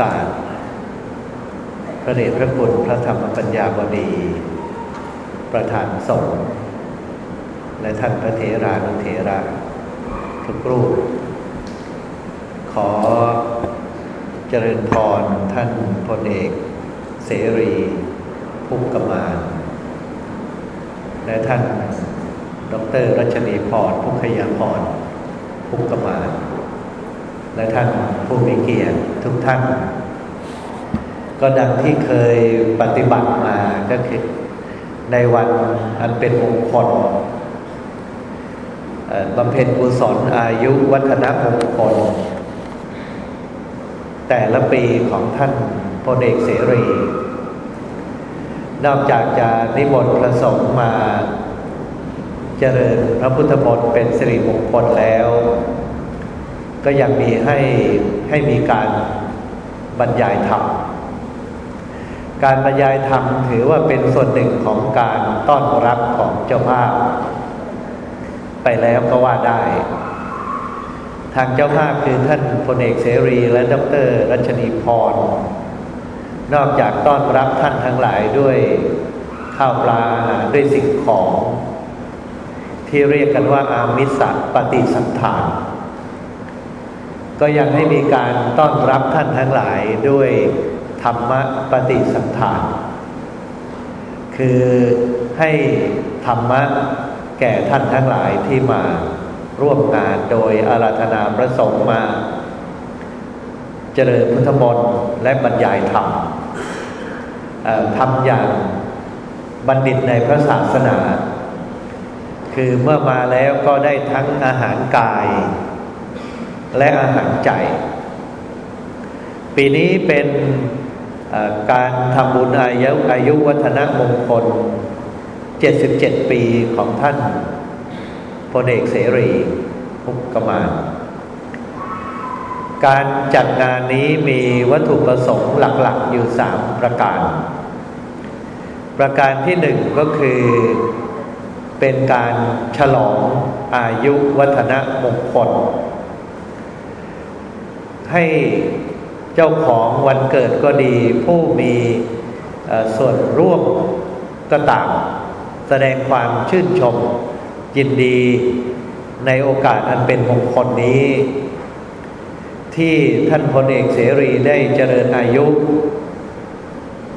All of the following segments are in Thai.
กาส พระเดชพระคุณพระธรรมปัญญาบดี ประธานสงฆ์และท่านพระเถรานุเถระทุกรูป ขอเจริญพรท่านพลเอกเสรีภุกกมานและท่านดรรัชนีพรพุกขยาพรภุกกมาน และท่านผู้มีเกียรติทุกท่าน ก็ดังที่เคยปฏิบัติมาก็คือในวันอันเป็นมงคลบำเพ็ญกุศลอายุวัฒนมงคล แต่ละปีของท่านพลเอกเสรี นอกจากจะนิมนต์พระสงฆ์มา เจริญพระพุทธมนต์เป็นสิริมงคลแล้ว ก็ยังมีให้ให้มีการบรรยายธรรม การบรรยายธรรมถือว่าเป็นส่วนหนึ่งของการต้อนรับของเจ้าภาพ ไปแล้วก็ว่าได้ ทางเจ้าภาพคือท่านพลเอกเสรีและดรรัชนีพร นอกจากต้อนรับท่านทั้งหลายด้วยข้าวปลาด้วยสิ่งของ ที่เรียกกันว่าอามิสปฏิสันฐาน ก็ยังให้มีการต้อนรับท่านทั้งหลายด้วยธรรมปฏิสันฐานคือให้ธรรมะแก่ท่านทั้งหลายที่มาร่วมงานโดยอาราธนาพระสงฆ์มา เจริญพุทธมนต์และบรรยายธรรมทำอย่างบัณฑิตในพระศาสนา คือเมื่อมาแล้วก็ได้ทั้งอาหารกาย และอาหารใจ ปีนี้เป็นการทำบุญอายุอายุวัฒนมงคล 77 ปีของท่านพลเอกเสรีพุกมานการจัดงานนี้มีวัตถุประสงค์หลักๆอยู่สามประการ ประการที่หนึ่งก็คือเป็นการฉลองอายุวัฒนมงคล ให้เจ้าของวันเกิดก็ดี ผู้มีส่วนร่วมก็ต่ามแสดงความชื่นชมยินดีในโอกาสอันเป็นมงคลนี้ ที่ท่านพลเอกเสรีได้เจริญอายุ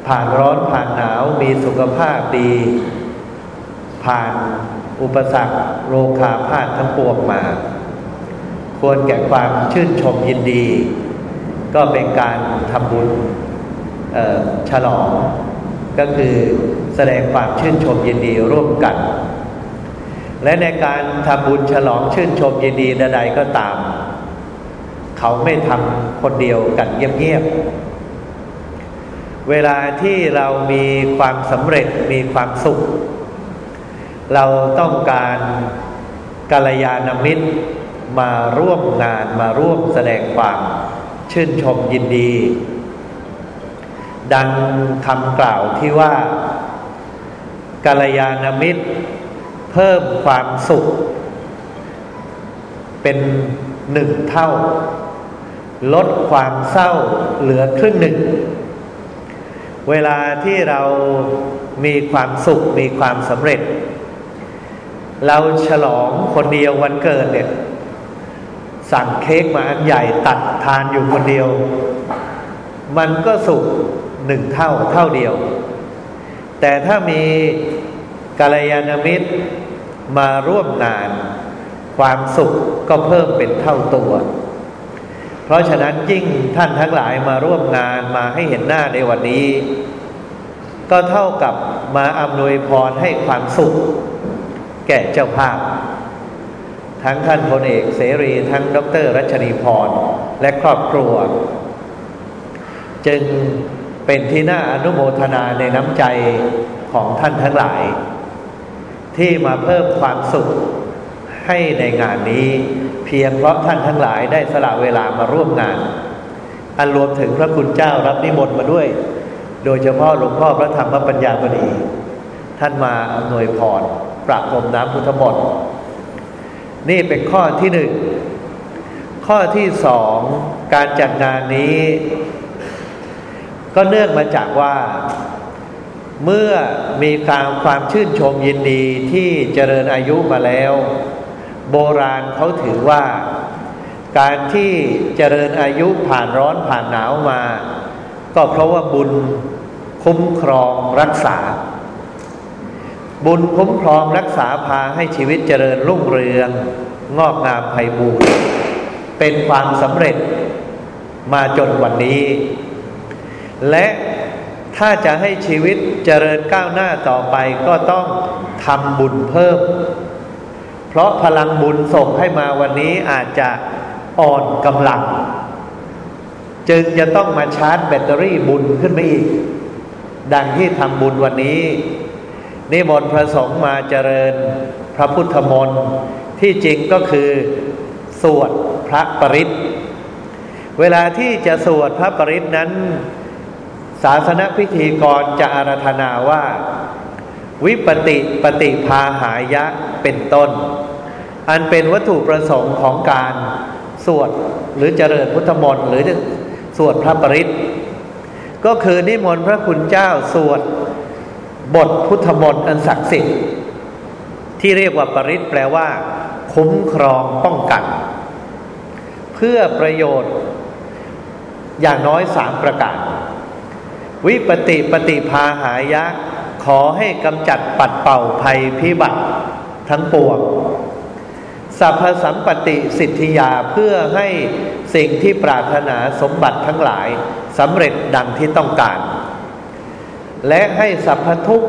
ผ่านร้อนผ่านหนาวมีสุขภาพดี ผ่านอุปสรรคโรคาพาธทั้งปวงมา ควรแก่ความชื่นชมยินดี ก็เป็นการทำบุญฉลอง ก็คือแสดงความชื่นชมยินดีร่วมกัน และในการทำบุญฉลองชื่นชมยินดีใดๆก็ตาม เขาไม่ทำคนเดียวกันเงียบๆ เวลาที่เรามีความสำเร็จมีความสุข เราต้องการกัลยาณมิตร มาร่วมงานมาร่วมแสดงความชื่นชมยินดี ดังคำกล่าวที่ว่ากัลยาณมิตร เพิ่มความสุข เป็นหนึ่งเท่า ลดความเศร้าเหลือครึ่งหนึ่ง เวลาที่เรามีความสุขมีความสำเร็จ เราฉลองคนเดียววันเกิดเนี่ย สั่งเค้กมาอันใหญ่ตัดทานอยู่คนเดียว มันก็สุขหนึ่งเท่าเท่าเดียว แต่ถ้ามีกัลยาณมิตรมาร่วมงาน ความสุขก็เพิ่มเป็นเท่าตัว เพราะฉะนั้นยิ่งท่านทั้งหลายมาร่วมงานมาให้เห็นหน้าในวันนี้ ก็เท่ากับมาอำนวยพรให้ความสุข แก่เจ้าภาพ ทั้งท่านพลเอกเสรี ทั้งดรรัชนีพร และครอบครัว จึงเป็นที่น่าอนุโมทนาในน้ำใจของท่านทั้งหลาย ที่มาเพิ่มความสุขให้ในงานนี้ เพียงเพราะท่านทั้งหลายได้สละเวลามาร่วมงาน อันรวมถึงพระคุณเจ้ารับนิมนต์มาด้วย โดยเฉพาะหลวงพ่อพระธรรมปัญญาบดี ท่านมาอำนวยพรประพรมน้ำพุทธมนต์ นี่เป็นข้อที่หนึ่ง ข้อที่สองการจัดงานนี้ ก็เนื่องมาจากว่า เมื่อมีการความชื่นชมยินดีที่เจริญอายุมาแล้ว โบราณเขาถือว่า การที่เจริญอายุผ่านร้อนผ่านหนาวมา ก็เพราะว่าบุญคุ้มครองรักษา บุญคุ้มครองรักษาพาให้ชีวิตเจริญรุ่งเรือง งอกงามไพบูรณ์เป็นความสำเร็จมาจนวันนี้ และถ้าจะให้ชีวิตเจริญก้าวหน้าต่อไปก็ต้องทำบุญเพิ่ม เพราะพลังบุญส่งให้มาวันนี้อาจจะอ่อนกำลัง จึงจะต้องมาชาร์จแบตเตอรี่บุญขึ้นมาอีก ดังที่ทำบุญวันนี้ นิมนต์พระสงฆ์มาเจริญพระพุทธมนต์ที่จริงก็คือสวดพระปริศเวลาที่จะสวดพระปริศนั้น ศาสนพิธีกรจะอารัธนาว่า วิปติปฏิพาหายะเป็นต้น อันเป็นวัตถุประสงค์ของการสวดหรือเจริญพุทธมนต์หรือสวดพระปริศก็คือนิมนต์พระคุณเจ้าสวด บทพุทธมนต์อันศักดิ์สิทธิ์ที่เรียกว่าปริศแปลว่า คุ้มครองป้องกัน เพื่อประโยชน์ อย่างน้อยสามประการ วิปติปฏิพาหายะ ขอให้กำจัดปัดเป่าภัยพิบัติทั้งปวงสัพพสัมปติสิทธิยาเพื่อให้สิ่งที่ปรารถนาสมบัติทั้งหลายสำเร็จดังที่ต้องการ และให้สัพพทุก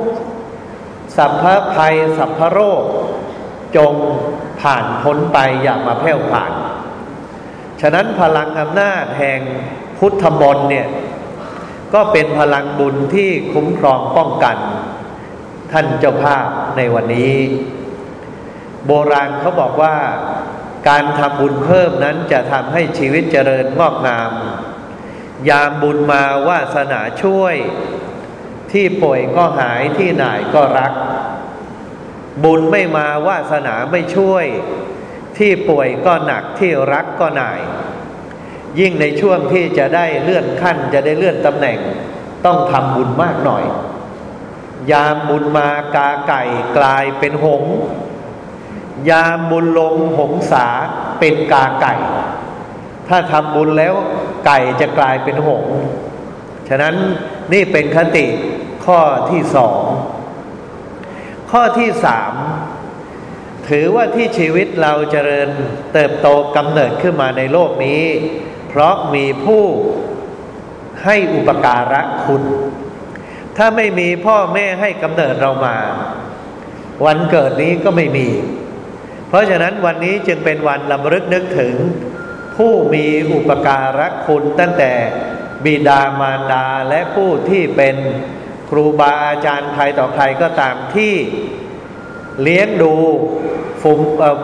สัพพภัย สัพพโรค จงผ่านพ้นไปอย่ามาแผ่วผ่าน ฉะนั้นพลังอำนาจแห่งพุทธมนต์เนี่ย ก็เป็นพลังบุญที่คุ้มครองป้องกัน ท่านเจ้าภาพในวันนี้ โบราณเขาบอกว่าการทำบุญเพิ่มนั้นจะทำให้ชีวิตเจริญงอกงาม ยามบุญมาวาสนาช่วย ที่ป่วยก็หายที่หน่ายก็รัก บุญไม่มาวาสนาไม่ช่วย ที่ป่วยก็หนักที่รักก็หน่าย ยิ่งในช่วงที่จะได้เลื่อนขั้นจะได้เลื่อนตำแหน่ง ต้องทำบุญมากหน่อย ยามบุญมากาไก่กลายเป็นหง ยามบุญลงหงสาเป็นกาไก่ ถ้าทำบุญแล้วไก่จะกลายเป็นหงฉะนั้นนี่เป็นคติ ข้อที่สองข้อที่สามถือว่าที่ชีวิตเราเจริญเติบโตกำเนิดขึ้นมาในโลกนี้ เพราะมีผู้ให้อุปการะคุณ ถ้าไม่มีพ่อแม่ให้กำเนิดเรามา วันเกิดนี้ก็ไม่มี เพราะฉะนั้นวันนี้จึงเป็นวันลำลึกนึกถึง ผู้มีอุปการะคุณตั้งแต่บิดามารดาและผู้ที่เป็น ครูบาอาจารย์ใครต่อใครก็ตามที่เลี้ยงดูฟูม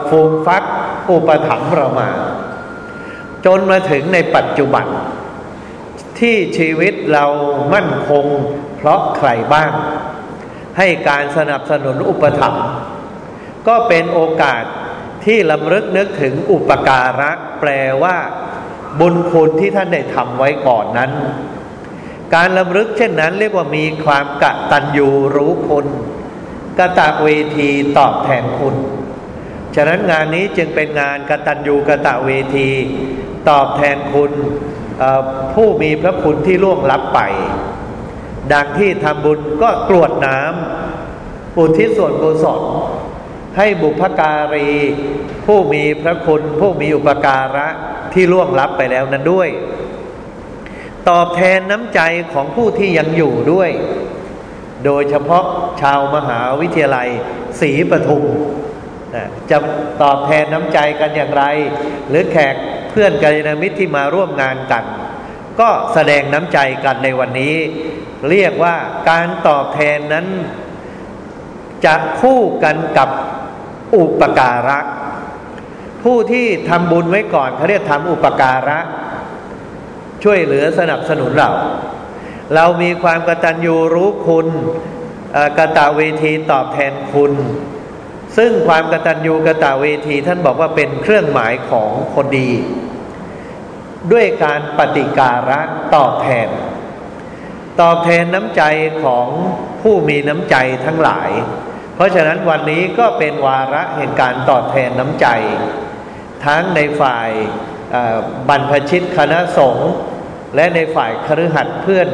ฟูมฟักอุปถัมภ์เรามา จนมาถึงในปัจจุบัน ที่ชีวิตเรามั่นคง เพราะใครบ้าง ให้การสนับสนุนอุปถัมภ์ก็เป็นโอกาสที่ลำลึกนึกถึงอุปการะแปลว่า บุญคุณที่ท่านได้ทำไว้ก่อนนั้น การลำลึกเช่นนั้นเรียกว่ามีความกะตัญญูรู้คุณกะตะเวทีตอบแทนคุณ ฉะนั้นงานนี้จึงเป็นงานกะตัญญูกะตะเวที ตอบแทนคุณผู้มีพระคุณที่ล่วงลับไป ดังที่ทำบุญก็กรวดน้ำอุทิศส่วนกุศลให้บุพการี ผู้มีพระคุณผู้มีอุปการะที่ล่วงลับไปแล้วนั้นด้วย ตอบแทนน้ำใจของผู้ที่ยังอยู่ด้วย โดยเฉพาะชาวมหาวิทยาลัยศรีปทุมจะตอบแทนน้ำใจกันอย่างไร หรือแขกเพื่อนกัลยาณมิตรที่มาร่วมงานกัน ก็แสดงน้ำใจกันในวันนี้ เรียกว่าการตอบแทนนั้น จะคู่กันกับอุปการะ ผู้ที่ทำบุญไว้ก่อนเขาเรียกทำอุปการะ ช่วยเหลือสนับสนุนเรา เรามีความกตัญญูรู้คุณกตะเวทีตอบแทนคุณ ซึ่งความกตัญญูกะตะเวทีท่านบอกว่าเป็นเครื่องหมายของคนดี ด้วยการปฏิการะตอบแทน ตอบแทนน้ำใจของผู้มีน้ำใจทั้งหลาย เพราะฉะนั้นวันนี้ก็เป็นวาระแห่งการตอบแทนน้ำใจ ทั้งในฝ่าย บรรพชิตคณะสงฆ์และในฝ่ายครือขัดเพื่อน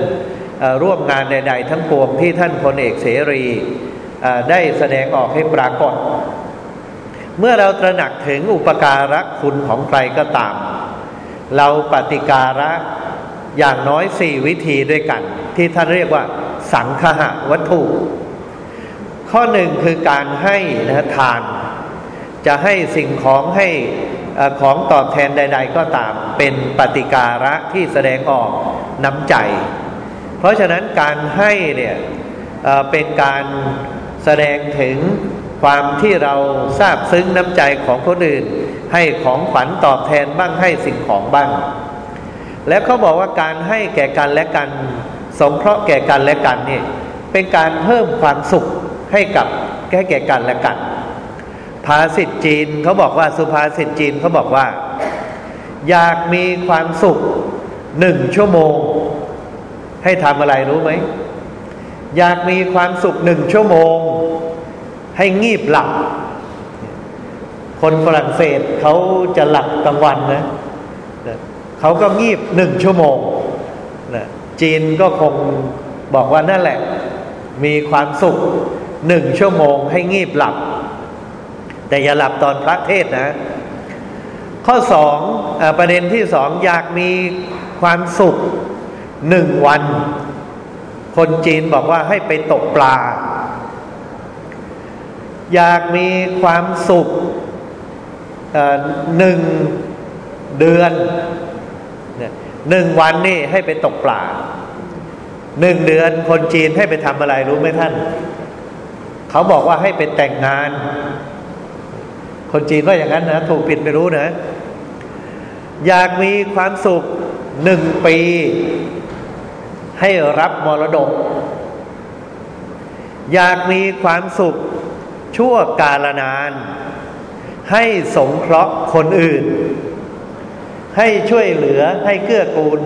ร่วมงานใด ๆ ทั้งปวงที่ท่านพลเอกเสรีได้แสดงออกให้ปรากฏ เมื่อเราตระหนักถึงอุปการะคุณของใครก็ตาม เราปฏิการะอย่างน้อยสี่วิธีด้วยกัน ที่ท่านเรียกว่า สังคหะวัตถุ ข้อหนึ่งคือการให้นะทาน จะให้สิ่งของให้ ของตอบแทนใด ๆ ก็ตามเป็นปฏิการะที่แสดงออกน้ำใจ เพราะฉะนั้นการให้เนี่ยเป็นการแสดงถึงความที่เราทราบซึ้งน้ำใจของคนอื่น ให้ของขวัญตอบแทนบ้างให้สิ่งของบ้าง แล้วเขาบอกว่าการให้แก่กันและกัน สงเคราะห์แก่กันและกันนี่เป็นการเพิ่มความสุขให้กับแก่แก่กันและกัน ภาษิตจีนเขาบอกว่าสุภาษิตจีนเขาบอกว่า อยากมีความสุขหนึ่งชั่วโมง ให้ทำอะไรรู้ไหม อยากมีความสุขหนึ่งชั่วโมง ให้งีบหลับ คนฝรั่งเศสเขาจะหลับกลางวันนะเขาก็งีบหนึ่งชั่วโมงนะจีนก็คงบอกว่านั่นแหละ มีความสุขหนึ่งชั่วโมง ให้งีบหลับ แต่อย่าหลับตอนพระเทศนะ ข้อสองอประเด็นที่สองอยากมีความสุขหนึ่งวัน คนจีนบอกว่าให้ไปตกปลา อยากมีความสุขหนึ่งเดือนหนึ่งวันนี่ให้ไปตกปลาหนึ่งเดือนคนจีนให้ไปทำอะไรรู้ไหมท่าน เขาบอกว่าให้ไปแต่งงาน คนจีนว่าอย่างนั้นนะ ถูกผิดไม่รู้นะ อยากมีความสุขหนึ่งปี ให้รับมรดก อยากมีความสุขชั่วกาลนาน ให้สงเคราะห์คนอื่น ให้ช่วยเหลือให้เกื้อกูล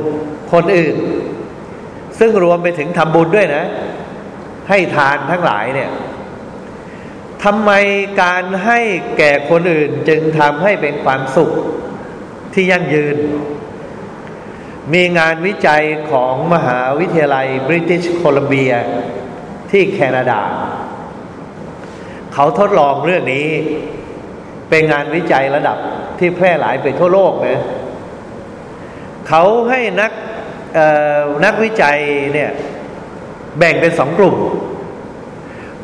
คนอื่น ซึ่งรวมไปถึงทำบุญด้วยนะ ให้ทานทั้งหลายเนี่ย ทำไมการให้แก่คนอื่นจึงทำให้เป็นความสุขที่ยั่งยืน มีงานวิจัยของมหาวิทยาลัยบริติชโคลัมเบียที่แคนาดา เขาทดลองเรื่องนี้ เป็นงานวิจัยระดับที่แพร่หลายไปทั่วโลกนะเขาให้นักนักวิจัยเนี่ยแบ่งเป็นสองกลุ่ม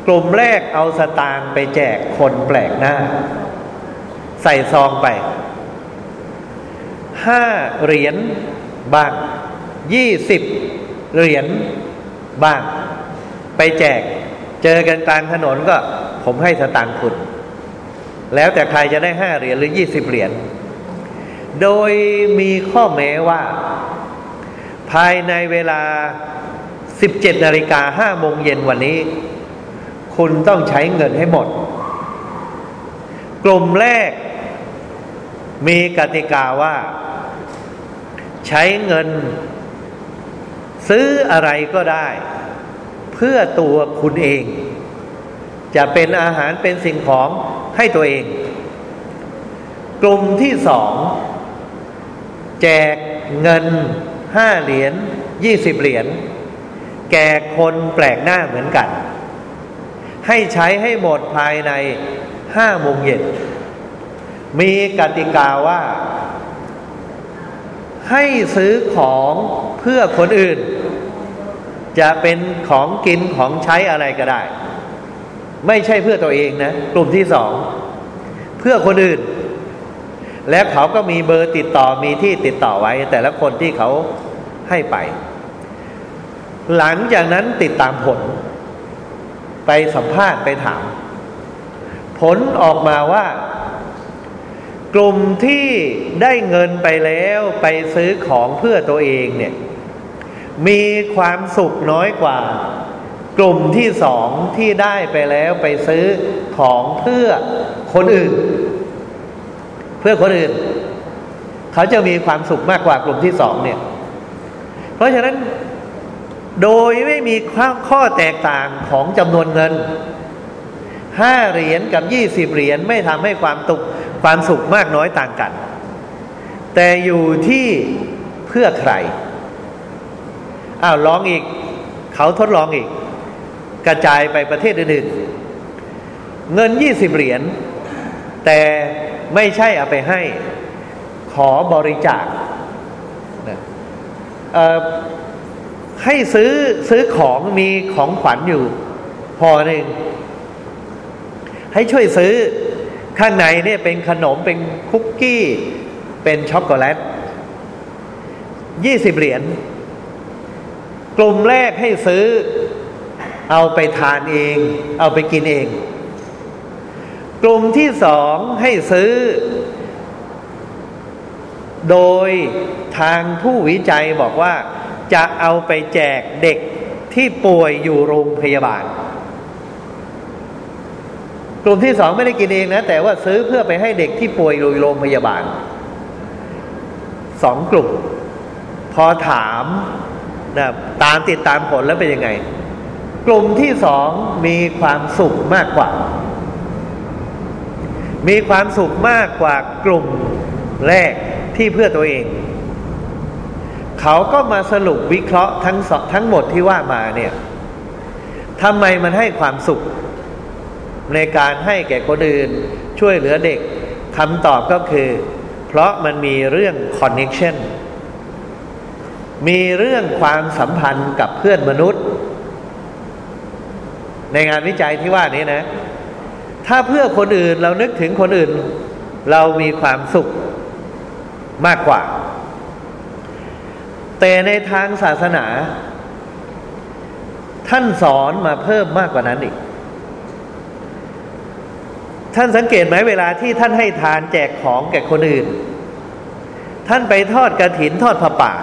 กลุ่มแรกเอาสตางค์ไปแจกคนแปลกหน้า ใส่ซองไปห้าเหรียญบ้างยี่สิบเหรียญบ้าง ไปแจก เจอกันกลางถนนก็ ผมให้สตางค์คุณ แล้วแต่ใครจะได้ห้าเหรียญหรือยี่สิบเหรียญโดยมีข้อแม้ว่า ภายในเวลาสิบเจ็ดนาฬิกาห้าโมงเย็นวันนี้ คุณต้องใช้เงินให้หมด กลุ่มแรกมีกติกาว่า ใช้เงิน ซื้ออะไรก็ได้ เพื่อตัวคุณเอง จะเป็นอาหารเป็นสิ่งของให้ตัวเอง กลุ่มที่สอง แจกเงินห้าเหรียญยี่สิบเหรียญแก่คนแปลกหน้าเหมือนกัน ให้ใช้ให้หมดภายในห้าโมงเย็น มีกติกาว่า ให้ซื้อของเพื่อคนอื่น จะเป็นของกินของใช้อะไรก็ได้ ไม่ใช่เพื่อตัวเองนะ กลุ่มที่สอง เพื่อคนอื่น และเขาก็มีเบอร์ติดต่อมีที่ติดต่อไว้ แต่ละคนที่เขาให้ไป หลังจากนั้นติดตามผล ไปสัมภาษณ์ไปถาม ผลออกมาว่า กลุ่มที่ได้เงินไปแล้วไปซื้อของเพื่อตัวเองเนี่ย มีความสุขน้อยกว่า กลุ่มที่สองที่ได้ไปแล้วไปซื้อของเพื่อคนอื่น เพื่อคนอื่น เขาจะมีความสุขมากกว่ากลุ่มที่สองเนี่ย เพราะฉะนั้น โดยไม่มีข้อแตกต่างของจำนวนเงินห้าเหรียญกับยี่สิบเหรียญไม่ทำให้ความตุกความสุขมากน้อยต่างกัน แต่อยู่ที่เพื่อใครอ้าวลองอีก เขาทดลองอีก กระจายไปประเทศอื่นๆเงินยี่สิบเหรียญแต่ไม่ใช่เอาไปให้ ขอบริจาคนะ ให้ซื้อซื้อของมีของขวัญอยู่พอหนึ่งให้ช่วยซื้อข้างในเนี่ยเป็นขนมเป็นคุกกี้ เป็นช็อกโกแลตยี่สิบเหรียญกลุ่มแรกให้ซื้อ เอาไปทานเอง เอาไปกินเอง กลุ่มที่สองให้ซื้อ โดยทางผู้วิจัยบอกว่า จะเอาไปแจกเด็กที่ป่วยอยู่โรงพยาบาล กลุ่มที่สองไม่ได้กินเองนะ แต่ว่าซื้อเพื่อไปให้เด็กที่ป่วยอยู่โรงพยาบาลสองกลุ่ม พอถามนะตามติดตามผลแล้วเป็นยังไง กลุ่มที่สองมีความสุขมากกว่า มีความสุขมากกว่ากลุ่มแรกที่เพื่อตัวเอง เขาก็มาสรุปวิเคราะห์ทั้งสทั้งหมดที่ว่ามาเนี่ยทำไมมันให้ความสุข ในการให้แก่คนอื่น ช่วยเหลือเด็กคำตอบก็คือ เพราะมันมีเรื่องคอนเน็ชันมีเรื่องความสัมพันธ์กับเพื่อนมนุษย์ ในงานวิจัยที่ว่านี้นะ ถ้าเพื่อคนอื่นเรานึกถึงคนอื่น เรามีความสุขมากกว่า แต่ในทางศาสนา ท่านสอนมาเพิ่มมากกว่านั้นอีก ท่านสังเกตไหมเวลาที่ท่านให้ทานแจกของแก่คนอื่น ท่านไปทอดกระถินทอดผ้าป่า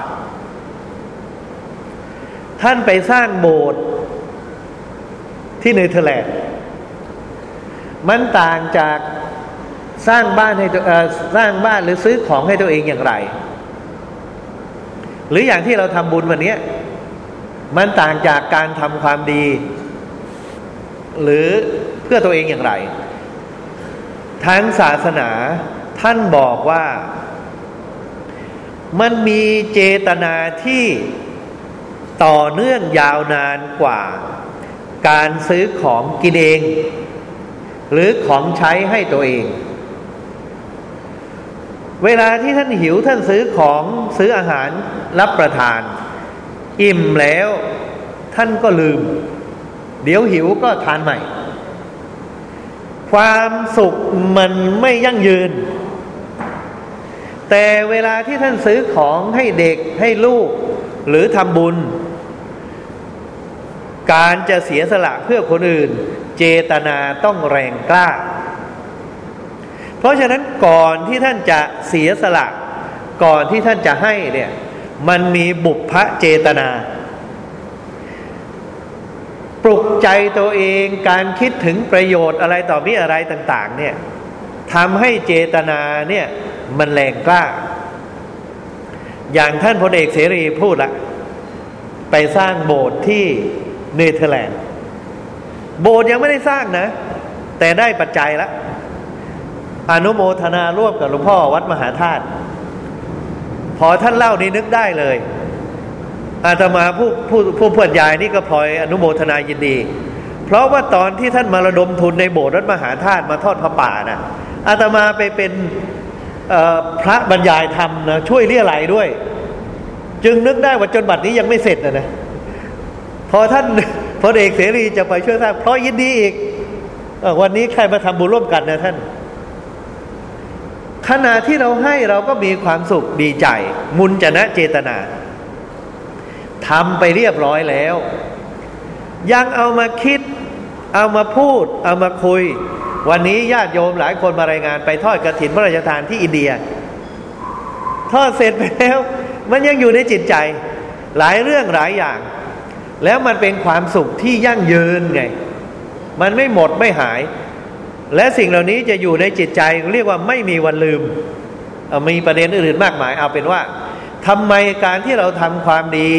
ท่านไปสร้างโบสถ์ที่เนเธอร์แลนด์มันต่างจากสร้างบ้านให้สร้างบ้านหรือซื้อของให้ตัวเองอย่างไร หรืออย่างที่เราทำบุญวันนี้มันต่างจากการทำความดี หรือเพื่อตัวเองอย่างไร ทั้งศาสนาท่านบอกว่า มันมีเจตนาที่ต่อเนื่องยาวนานกว่า การซื้อของกินเอง หรือของใช้ให้ตัวเอง เวลาที่ท่านหิวท่านซื้อของซื้ออาหารรับประทาน อิ่มแล้วท่านก็ลืม เดี๋ยวหิวก็ทานใหม่ ความสุขมันไม่ยั่งยืน แต่เวลาที่ท่านซื้อของให้เด็กให้ลูก หรือทำบุญ การจะเสียสละเพื่อคนอื่น เจตนาต้องแรงกล้า เพราะฉะนั้นก่อนที่ท่านจะเสียสละ ก่อนที่ท่านจะให้เนี่ย มันมีบุพเจตนา ปลุกใจตัวเองการคิดถึงประโยชน์อะไรต่อมีอะไรต่าง ๆ เนี่ยทำให้เจตนาเนี่ยมันแรงกล้า อย่างท่านพลเอกเสรีพูดละไปสร้างโบสถ์ที่เนเธอร์แลนด์ โบสถ์ยังไม่ได้สร้างนะ แต่ได้ปัจจัยแล้ว อนุโมทนาร่วมกับหลวงพ่อวัดมหาธาตุพอท่านเล่านี่นึกได้เลย อาตมาผู้ผู้ผู้เพื่อนยายนี่ก็พลอยอนุโมทนายินดี เพราะว่าตอนที่ท่านมาระดมทุนในโบสถ์วัดมหาธาตุมาทอดพระป่านะ่ะอาตมาไปเป็นพระบรรยายธรรมนะช่วยเรียไหลด้วย จึงนึกได้ว่าจนบัดนี้ยังไม่เสร็จนะนะพอท่านพลเอกเสรีจะไปช่วยสร้างเพราะยินดีอีกวันนี้ใครมาทำบุญร่วมกันนะท่าน ขณะที่เราให้เราก็มีความสุขดีใจ มุนจนะเจตนาทำไปเรียบร้อยแล้ว ยังเอามาคิด เอามาพูด เอามาคุย วันนี้ญาติโยมหลายคนมารายงานไปทอดกระถินพระราชทานที่อินเดีย ทอดเสร็จไปแล้ว มันยังอยู่ในจิตใจ หลายเรื่องหลายอย่าง แล้วมันเป็นความสุขที่ยั่งยืนไง มันไม่หมดไม่หาย และสิ่งเหล่านี้จะอยู่ในจิตใจเรียกว่าไม่มีวันลืม มีประเด็นอื่นๆมากมาย เอาเป็นว่าทำไมการที่เราทำความดี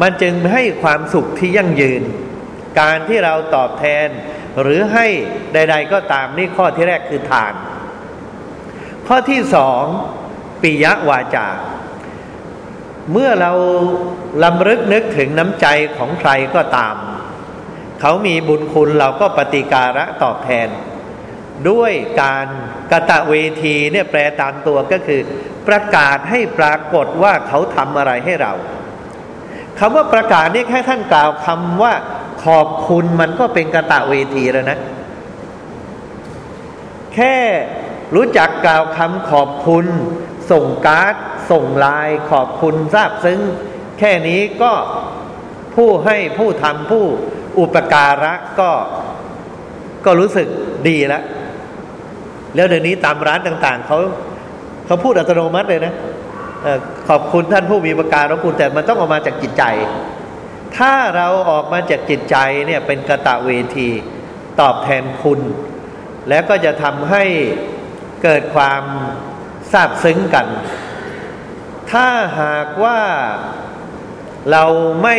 มันจึงให้ความสุขที่ยั่งยืน การที่เราตอบแทน หรือให้ใด ๆ ก็ตามนี่ข้อที่แรกคือทาน ข้อที่สองปิยวาจา เมื่อเราลำลึกนึกถึงน้ำใจของใครก็ตาม เขามีบุญคุณเราก็ปฏิการะตอบแทน ด้วยการกะตะเวทีเนี่ยแปลตามตัวก็คือ ประกาศให้ปรากฏว่าเขาทำอะไรให้เราคำว่าประกาศนี่แค่ท่านกล่าวคำว่าขอบคุณมันก็เป็นกะตะเวทีแล้วนะ แค่รู้จักกล่าวคำขอบคุณ ส่งการ์ด ส่งลน์ขอบคุณทราบซึ้ง แค่นี้ก็ผู้ให้ผู้ทำผู้ อุปการะก็ก็รู้สึกดีแล้วแล้วเดี๋ยวนี้ตามร้านต่าง ๆเขาเขาพูดอัตโนมัติเลยนะขอบคุณท่านผู้มีประการของคุณแต่มันต้องออกมาจากจิตใจ ถ้าเราออกมาจากจิตใจเนี่ยเป็นกระตะเวทีตอบแทนคุณ แล้วก็จะทำให้เกิดความซาบซึ้งกัน ถ้าหากว่าเราไม่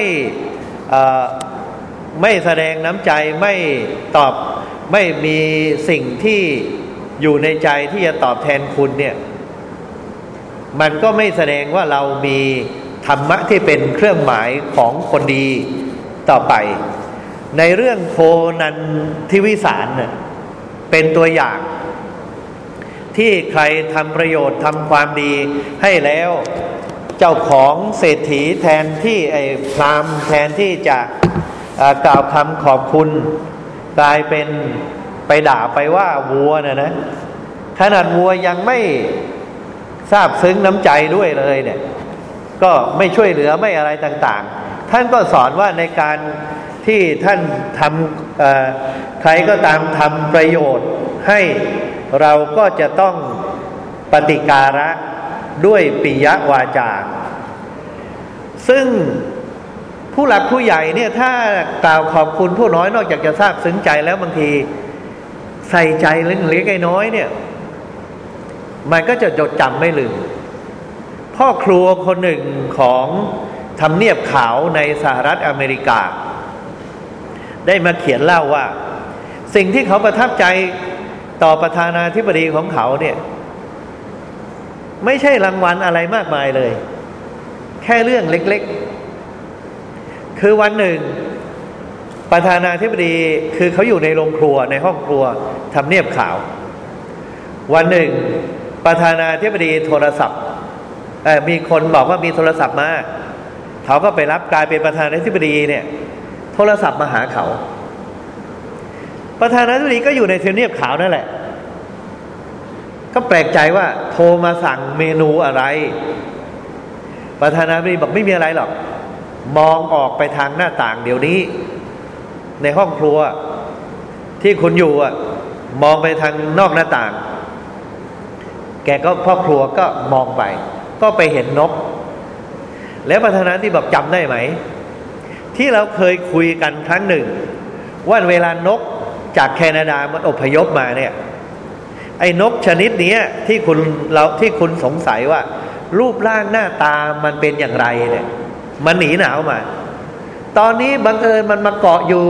ไม่แสดงน้ำใจไม่ตอบไม่มีสิ่งที่อยู่ในใจที่จะตอบแทนคุณเนี่ย มันก็ไม่แสดงว่าเรามีธรรมะที่เป็นเครื่องหมายของคนดีต่อไป ในเรื่องโคนันทิวิสารเนี่ยเป็นตัวอย่าง ที่ใครทำประโยชน์ทำความดีให้แล้วเจ้าของเศรษฐีแทนที่ไอ้พรามแทนที่จะ กล่าวคำขอบคุณ กลายเป็นไปด่าไปว่าวัวนะนะ ขนาดวัวยังไม่ทราบซึ้งน้ำใจด้วยเลยเนี่ย ก็ไม่ช่วยเหลือไม่อะไรต่าง ๆ ท่านก็สอนว่าในการที่ท่านทำใครก็ตามทำประโยชน์ให้เราก็จะต้องปฏิการะด้วยปิยวาจา ซึ่ง ผู้หลักผู้ใหญ่เนี่ยถ้ากล่าวขอบคุณผู้น้อยนอกจากจะทราบซึ้งใจแล้วบางทีใส่ใจเล็กๆน้อยเนี่ย มันก็จะจดจำไม่ลืม พ่อครัวคนหนึ่งของทำเนียบขาวในสหรัฐอเมริกา ได้มาเขียนเล่าว่า สิ่งที่เขาประทับใจต่อประธานาธิบดีของเขาเนี่ย ไม่ใช่รางวัลอะไรมากมายเลย แค่เรื่องเล็กๆ คือวันหนึ่ง ประธานาธิบดีคือเขาอยู่ในโรงครัวในห้องครัวทำเนียบขาว วันหนึ่ง ประธานาธิบดีโทรศัพท์มีคนบอกว่ามีโทรศัพท์มาเขาก็ไปรับกลายเป็นประธานาธิบดีเนี่ย โทรศัพท์มาหาเขา ประธานาธิบดีก็อยู่ในเทเนียบขาวนั่นแหละ ก็แปลกใจว่า โทรมาสั่งเมนูอะไร ประธานาธิบดีบอกไม่มีอะไรหรอก มองออกไปทางหน้าต่างเดี๋ยวนี้ ในห้องครัวที่คุณอยู่อะ มองไปทางนอกหน้าต่าง แกก็พ่อครัวก็มองไป ก็ไปเห็นนก แล้วประธานาธิบดีจำได้ไหม ที่เราเคยคุยกันครั้งหนึ่ง ว่าเวลานกจากแคนาดามันอพยพมาเนี่ย ไอ้นกชนิดนี้ที่คุณเราที่คุณสงสัยว่า รูปร่างหน้าตามันเป็นอย่างไรเนี่ย มันหนีหนาวมา ตอนนี้บังเอิญมันมาเกาะอยู่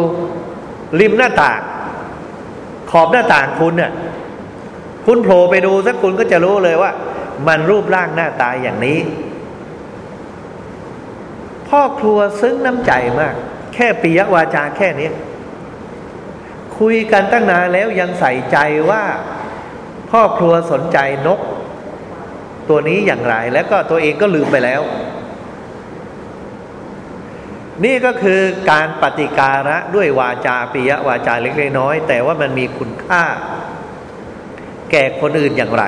ริมหน้าต่าง ขอบหน้าต่างคุณเนี่ยคุณโผล่ไปดูสักคุณก็จะรู้เลยว่า มันรูปร่างหน้าตาอย่างนี้ พ่อครัวซึ้งน้ำใจมาก แค่ปียวาจาแค่นี้ คุยกันตั้งนานแล้วยังใส่ใจว่า พ่อครัวสนใจนก ตัวนี้อย่างไร แล้วก็ตัวเองก็ลืมไปแล้ว นี่ก็คือการปฏิการะด้วยวาจาปิยวาจาเล็กๆน้อยแต่ว่ามันมีคุณค่า แก่คนอื่นอย่างไร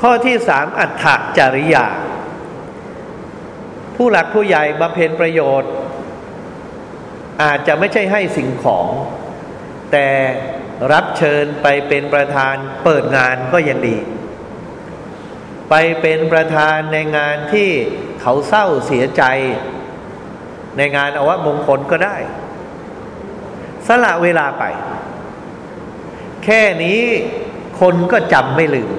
ข้อที่สามอัตถจริยา ผู้หลักผู้ใหญ่บำเพ็ญประโยชน์ อาจจะไม่ใช่ให้สิ่งของ แต่รับเชิญไปเป็นประธานเปิดงานก็ยังดี ไปเป็นประธานในงานที่เขาเศร้าเสียใจ ในงานอาวมงคลก็ได้ สละเวลาไป แค่นี้คนก็จำไม่ลืม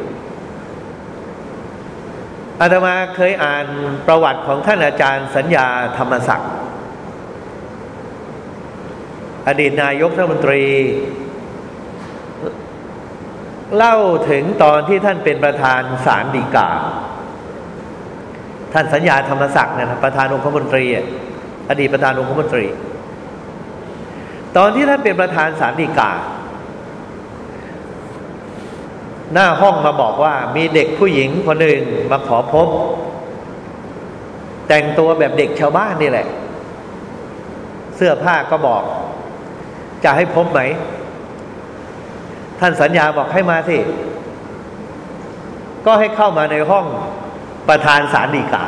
อาตมาเคยอ่านประวัติของท่านอาจารย์สัญญาธรรมศักดิ์อดีตนายกรัฐมนตรี เล่าถึงตอนที่ท่านเป็นประธานศาลฎีกา ท่านสัญญาธรรมศักดิ์เนี่ยนะประธานองคมนตรีอ อดีตประธานองคมนตรี ตอนที่ท่านเป็นประธานศาลฎีกา หน้าห้องมาบอกว่ามีเด็กผู้หญิงคนหนึ่งมาขอพบ แต่งตัวแบบเด็กชาวบ้านนี่แหละ เสื้อผ้าก็บอก จะให้พบไหม ท่านสัญญาบอกให้มาสิก็ให้เข้ามาในห้องประธานศาลฎีกา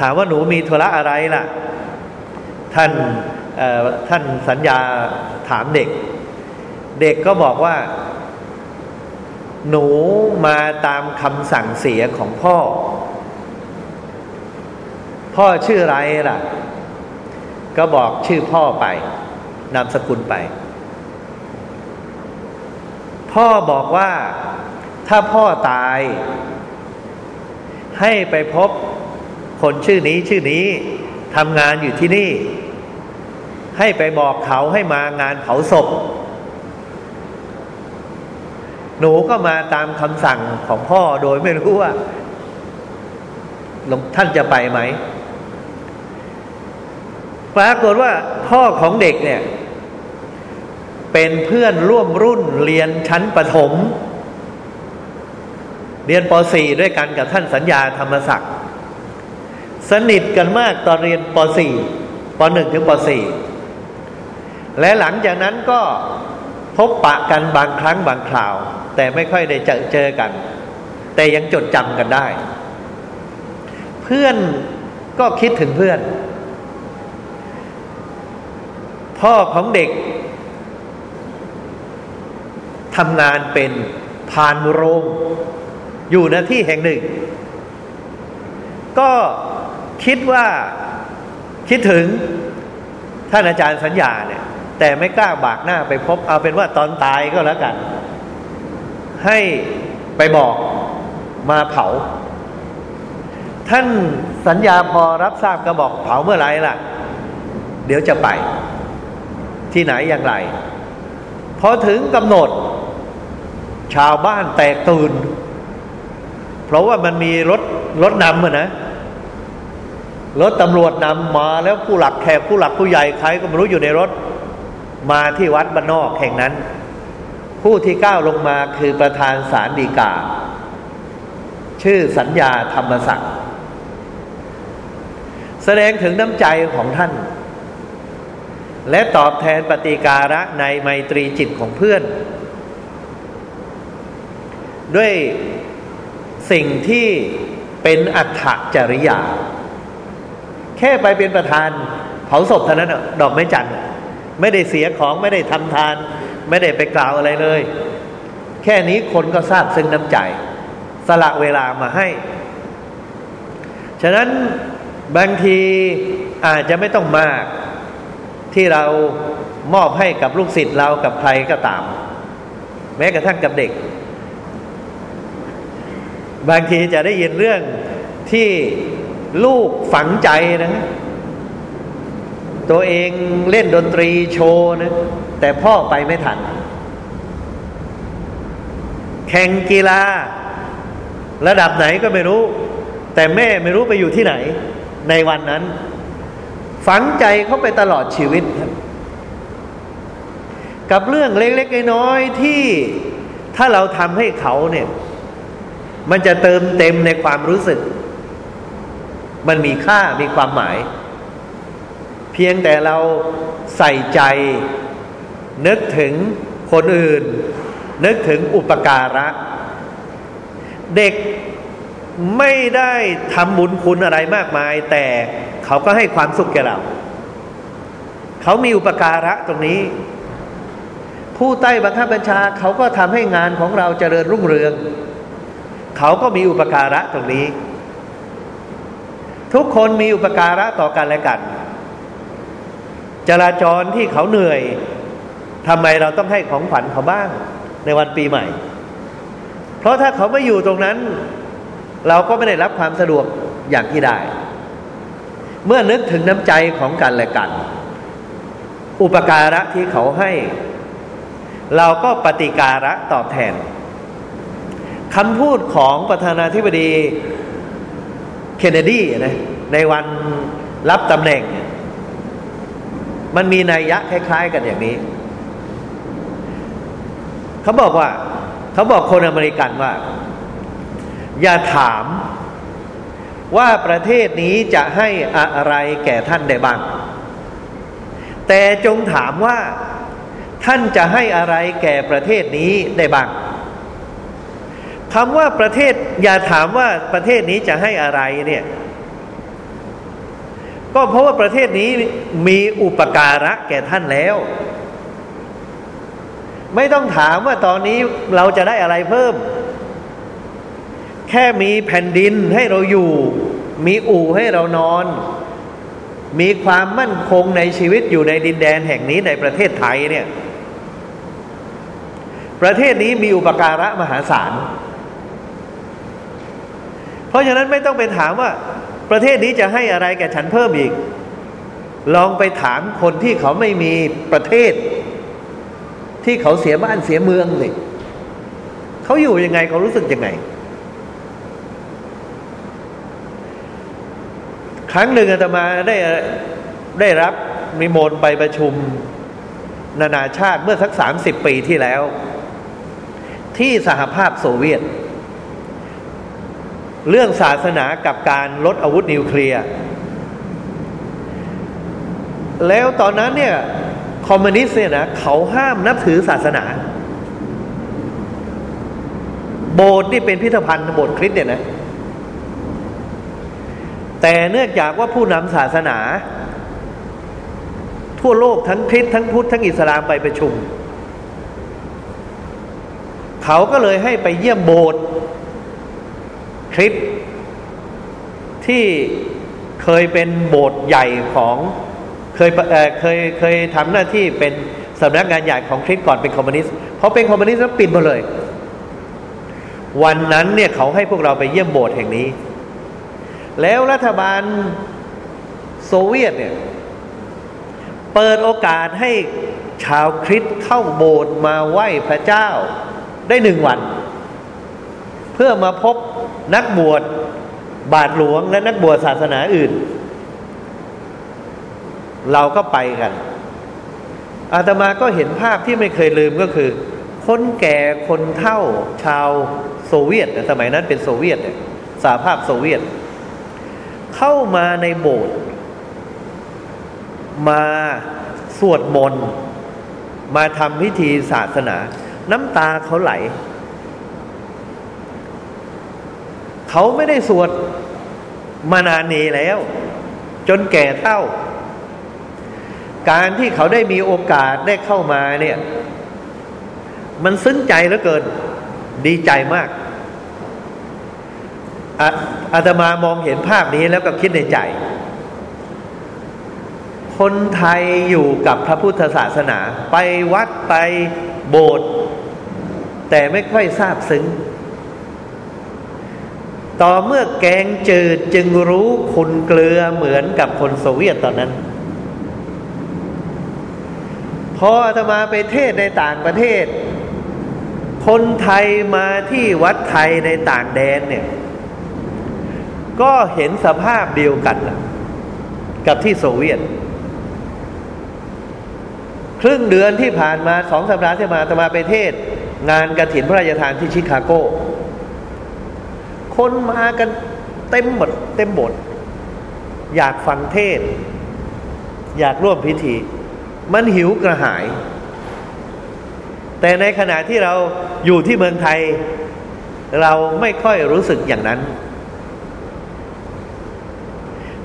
ถามว่าหนูมีธุระอะไรล่ะ ท่านท่านสัญญาถามเด็ก เด็กก็บอกว่า หนูมาตามคำสั่งเสียของพ่อ พ่อชื่ออะไรล่ะ ก็บอกชื่อพ่อไปนามสกุลไป พ่อบอกว่าถ้าพ่อตาย ให้ไปพบ คนชื่อนี้ชื่อนี้ทำงานอยู่ที่นี่ ให้ไปบอกเขาให้มางานเผาศพ หนูก็มาตามคำสั่งของพ่อโดยไม่รู้ว่าท่านจะไปไหมปรากฏว่าพ่อของเด็กเนี่ย เป็นเพื่อนร่วมรุ่นเรียนชั้นประถม เรียนป .4 ด้วยกันกับท่านสัญญาธรรมศักดิ์ สนิทกันมากตอนเรียนป .4 ป .1 ถึงป .4 และหลังจากนั้นก็พบปะกันบางครั้งบางคราว แต่ไม่ค่อยได้เจอเจอกัน แต่ยังจดจำกันได้ เพื่อนก็คิดถึงเพื่อน พ่อของเด็กทำงานเป็นพานโรง อยู่ณที่แห่งหนึ่ง ก็ คิดว่าคิดถึงท่านอาจารย์สัญญาเนี่ย แต่ไม่กล้าบากหน้าไปพบ เอาเป็นว่าตอนตายก็แล้วกัน ให้ไปบอกมาเผา ท่านสัญญาพอรับทราบก็บอกเผาเมื่อไรล่ะ เดี๋ยวจะไป ที่ไหนอย่างไรพอถึงกำหนด ชาวบ้านแตกตื่น เพราะว่ามันมีรถรถนำอะนะ รถตำรวจนำมาแล้วผู้หลักแขกผู้หลักผู้ใหญ่ใครก็ไม่รู้อยู่ในรถ มาที่วัดบ้านนอกแห่งนั้น ผู้ที่ก้าวลงมาคือประธานศาลฎีกา ชื่อสัญญาธรรมศักดิ์แสดงถึงน้ำใจของท่าน และตอบแทนปฏิการะในไมตรีจิตของเพื่อน ด้วยสิ่งที่เป็นอัตถจริยา แค่ไปเป็นประธานเผาศพเท่านั้นดอกไม้จันทร์ไม่ได้เสียของไม่ได้ทำทาน ไม่ได้ไปกล่าวอะไรเลย แค่นี้คนก็ทราบซึ้งน้ำใจ สละเวลามาให้ ฉะนั้นบางทีอาจจะไม่ต้องมากที่เรามอบให้กับลูกศิษย์เรากับใครก็ตาม แม้กระทั่งกับเด็ก บางทีจะได้ยินเรื่องที่ ลูกฝังใจนะ ตัวเองเล่นดนตรีโชว์นะ แต่พ่อไปไม่ทัน แข่งกีฬา ระดับไหนก็ไม่รู้ แต่แม่ไม่รู้ไปอยู่ที่ไหน ในวันนั้น ฝังใจเขาไปตลอดชีวิต กับเรื่องเล็กๆน้อยๆที่ถ้าเราทำให้เขาเนี่ย มันจะเติมเต็มในความรู้สึก มันมีค่ามีความหมาย เพียงแต่เราใส่ใจ นึกถึงคนอื่น นึกถึงอุปการะ เด็กไม่ได้ทำบุญคุณอะไรมากมาย แต่เขาก็ให้ความสุขแก่เรา เขามีอุปการะตรงนี้ ผู้ใต้บังคับบัญชา เขาก็ทำให้งานของเราเจริญรุ่งเรือง เขาก็มีอุปการะตรงนี้ ทุกคนมีอุปการะต่อกันและกัน จราจรที่เขาเหนื่อยทำไมเราต้องให้ของขวัญเขาบ้างในวันปีใหม่ เพราะถ้าเขาไม่อยู่ตรงนั้น เราก็ไม่ได้รับความสะดวกอย่างที่ได้ เมื่อนึกถึงน้ำใจของกันและกัน อุปการะที่เขาให้ เราก็ปฏิการะตอบแทนคำพูดของประธานาธิบดี เคนเนดีนะในวันรับตำแหน่ง มันมีนัยยะคล้าย ๆ กันอย่างนี้ เขาบอกว่า เขาบอกคนอเมริกันว่า อย่าถามว่าประเทศนี้จะให้อะไรแก่ท่านได้บ้าง แต่จงถามว่าท่านจะให้อะไรแก่ประเทศนี้ได้บ้าง คำว่าประเทศอย่าถามว่าประเทศนี้จะให้อะไรเนี่ย ก็เพราะว่าประเทศนี้มีอุปการะแก่ท่านแล้ว ไม่ต้องถามว่าตอนนี้เราจะได้อะไรเพิ่ม แค่มีแผ่นดินให้เราอยู่ มีอู่ให้เรานอน มีความมั่นคงในชีวิตอยู่ในดินแดนแห่งนี้ในประเทศไทยเนี่ยประเทศนี้มีอุปการะมหาศาล เพราะฉะนั้นไม่ต้องไปถามว่า ประเทศนี้จะให้อะไรแก่ฉันเพิ่มอีก ลองไปถามคนที่เขาไม่มีประเทศ ที่เขาเสียบ้านเสียเมืองเลยเขาอยู่ยังไงเขารู้สึกยังไง ครั้งหนึ่งอาตมาได้ได้รับมีโมนไปประชุมนานาชาติเมื่อสักสามสิบปีที่แล้ว ที่สหภาพโซเวียต เรื่องศาสนากับการลดอาวุธนิวเคลียร์ แล้วตอนนั้นเนี่ยคอมมิวนิสต์เนี่ยนะเขาห้ามนับถือศาสนา โบสถ์นี่เป็นพิพิธภัณฑ์โบสถ์คริสต์เนี่ยนะ แต่เนื่องจากว่าผู้นำศาสนา ทั่วโลกทั้งคริสต์ทั้งพุทธทั้งอิสลามไปประชุม เขาก็เลยให้ไปเยี่ยมโบสถ์ คลิปที่เคยเป็นโบสถ์ใหญ่ของเคยเเคยเคยทำหน้าที่เป็นสำนักงานใหญ่ของคริสก่อนเป็นคอมมิวนิสต์พอเป็นคอมมิวนิสต์แล้วปิดหมดเลย วันนั้นเนี่ยเขาให้พวกเราไปเยี่ยมโบสถ์แห่งนี้ แล้วรัฐบาลโซเวียตเนี่ยเปิดโอกาสให้ชาวคริสเข้าโบสถ์มาไหว้พระเจ้าได้หนึ่งวัน เพื่อมาพบ นักบวชบาทหลวงและนักบวชศาสนาอื่น เราก็ไปกัน อาตมาก็เห็นภาพที่ไม่เคยลืมก็คือ คนแก่คนเฒ่าชาวโซเวียตสมัยนั้นเป็นโซเวียตสาภาพโซเวียต เข้ามาในโบสถ์มาสวดมนต์มาทำพิธีศาสนา น้ำตาเขาไหล เขาไม่ได้สวดมานานนี้แล้ว จนแก่เท่าการที่เขาได้มีโอกาสได้เข้ามาเนี่ย มันซึ้งใจเหลือเกิน ดีใจมากอาตมามองเห็นภาพนี้แล้วก็คิดในใจ คนไทยอยู่กับพระพุทธศาสนา ไปวัดไปโบสถ์แต่ไม่ค่อยทราบซึ้ง ต่อเมื่อแกงจืดจึงรู้คุณเกลือเหมือนกับคนโซเวียตตอนนั้น พออาตมาไปเทศในต่างประเทศ คนไทยมาที่วัดไทยในต่างแดนเนี่ย ก็เห็นสภาพเดียวกันกับที่โซเวียต ครึ่งเดือนที่ผ่านมาสองสัปดาห์ที่มาอาตมาไปเทศ งานกระถินพระราชทานที่ชิคาโก คนมากันเต็มหมด เต็มบท อยากฟังเทศ อยากร่วมพิธี มันหิวกระหาย แต่ในขณะที่เราอยู่ที่เมืองไทย เราไม่ค่อยรู้สึกอย่างนั้น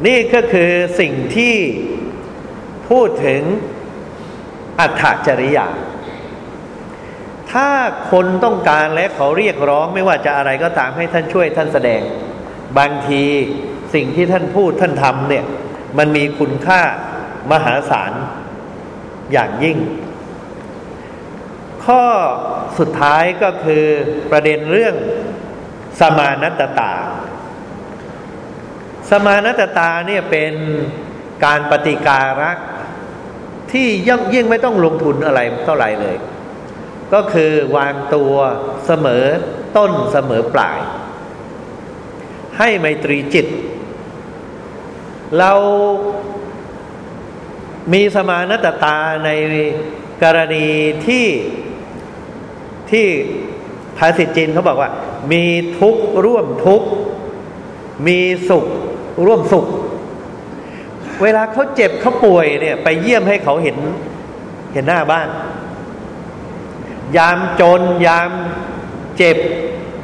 นี่ก็คือสิ่งที่พูดถึงอัตถจริยา ถ้าคนต้องการและเขาเรียกร้องไม่ว่าจะอะไรก็ตามให้ท่านช่วยท่านแสดง บางทีสิ่งที่ท่านพูดท่านทำเนี่ย มันมีคุณค่ามหาศาลอย่างยิ่ง ข้อสุดท้ายก็คือประเด็นเรื่องสมานัตตา สมานัตตาเนี่ยเป็นการปฏิการะที่ยิ่งยิ่งไม่ต้องลงทุนอะไรเท่าไหร่เลย ก็คือวางตัวเสมอต้นเสมอปลาย ให้ไมตรีจิต เรามีสมานตตาในกรณีที่ที่ภาษิตจีนเขาบอกว่า มีทุกข์ร่วมทุกข์ มีสุขร่วมสุข เวลาเขาเจ็บเขาป่วยเนี่ย ไปเยี่ยมให้เขาเห็นเห็นหน้าบ้าน ยามจน ยามเจ็บ